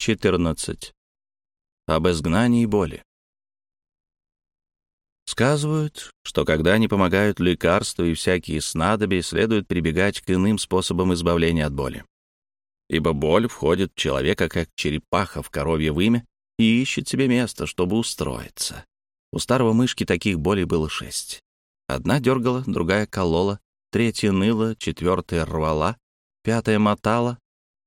14. Об изгнании боли. Сказывают, что когда не помогают лекарства и всякие снадобья, следует прибегать к иным способам избавления от боли. Ибо боль входит в человека, как черепаха в коровье вымя, и ищет себе место, чтобы устроиться. У старого мышки таких болей было шесть. Одна дергала, другая колола, третья ныла, четвертая рвала, пятая мотала,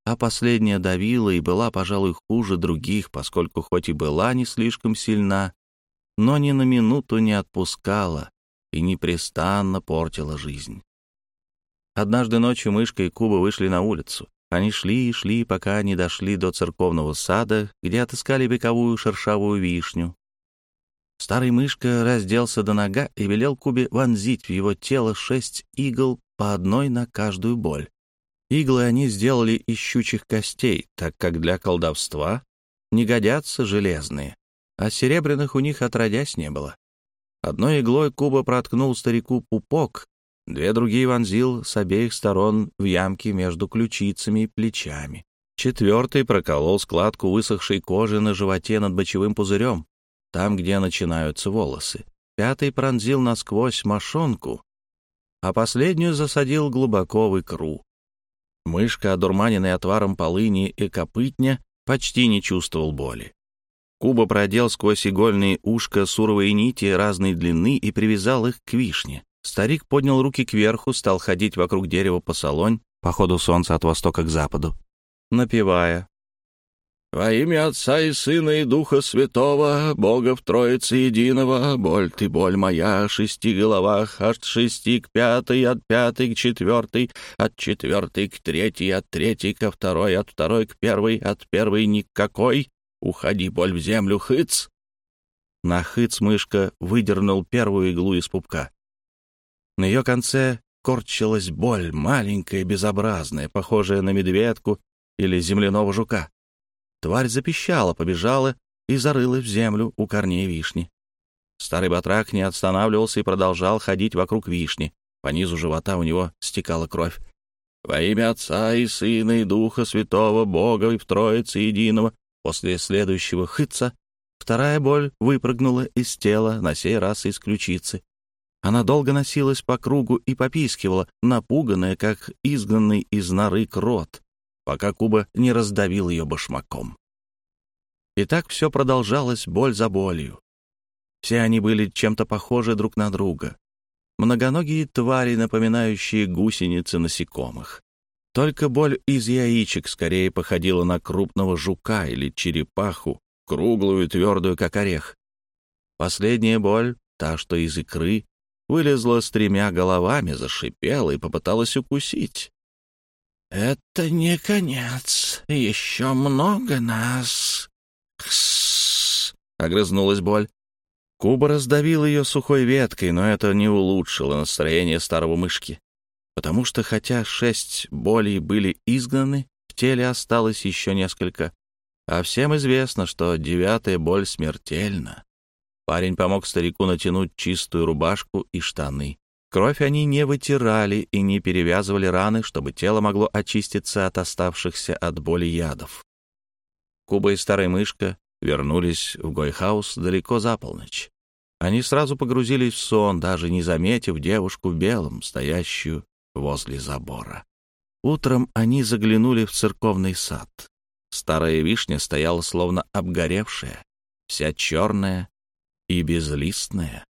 а последняя давила и была, пожалуй, хуже других, поскольку хоть и была не слишком сильна, но ни на минуту не отпускала и непрестанно портила жизнь. Однажды ночью мышка и Куба вышли на улицу. Они шли и шли, пока не дошли до церковного сада, где отыскали вековую шершавую вишню. Старый мышка разделся до нога и велел Кубе вонзить в его тело шесть игл по одной на каждую боль. Иглы они сделали из щучьих костей, так как для колдовства не годятся железные а серебряных у них отродясь не было. Одной иглой Куба проткнул старику пупок, две другие вонзил с обеих сторон в ямки между ключицами и плечами. Четвертый проколол складку высохшей кожи на животе над бочевым пузырем, там, где начинаются волосы. Пятый пронзил насквозь мошонку, а последнюю засадил глубоко в икру. Мышка, одурманенный отваром полыни и копытня, почти не чувствовал боли. Куба продел сквозь игольные ушко суровые нити разной длины и привязал их к вишне. Старик поднял руки кверху, стал ходить вокруг дерева по салонь, по ходу солнца от востока к западу, напевая. «Во имя Отца и Сына и Духа Святого, Бога в Троице Единого, боль ты, боль моя, шести головах, от шести к пятой, от пятой к четвертой, от четвертой к третьей, от третьей ко второй, от второй к первой, от первой никакой, «Уходи, боль в землю, хыц!» На хыц мышка выдернул первую иглу из пупка. На ее конце корчилась боль, маленькая, безобразная, похожая на медведку или земляного жука. Тварь запищала, побежала и зарылась в землю у корней вишни. Старый батрак не останавливался и продолжал ходить вокруг вишни. По низу живота у него стекала кровь. «Во имя Отца и Сына и Духа Святого, Бога и в Троице Единого, После следующего хыца вторая боль выпрыгнула из тела, на сей раз из ключицы. Она долго носилась по кругу и попискивала, напуганная, как изгнанный из норы крот, пока Куба не раздавил ее башмаком. И так все продолжалось боль за болью. Все они были чем-то похожи друг на друга. Многоногие твари, напоминающие гусеницы насекомых. Только боль из яичек скорее походила на крупного жука или черепаху, круглую и твердую, как орех. Последняя боль, та, что из икры, вылезла с тремя головами, зашипела и попыталась укусить. «Это не конец. Еще много нас!» «Хсс!» — огрызнулась боль. Куба раздавил ее сухой веткой, но это не улучшило настроение старого мышки потому что хотя шесть болей были изгнаны, в теле осталось еще несколько, а всем известно, что девятая боль смертельна. Парень помог старику натянуть чистую рубашку и штаны. Кровь они не вытирали и не перевязывали раны, чтобы тело могло очиститься от оставшихся от боли ядов. Куба и старая мышка вернулись в Гойхаус далеко за полночь. Они сразу погрузились в сон, даже не заметив девушку в белом, стоящую возле забора. Утром они заглянули в церковный сад. Старая вишня стояла словно обгоревшая, вся черная и безлистная.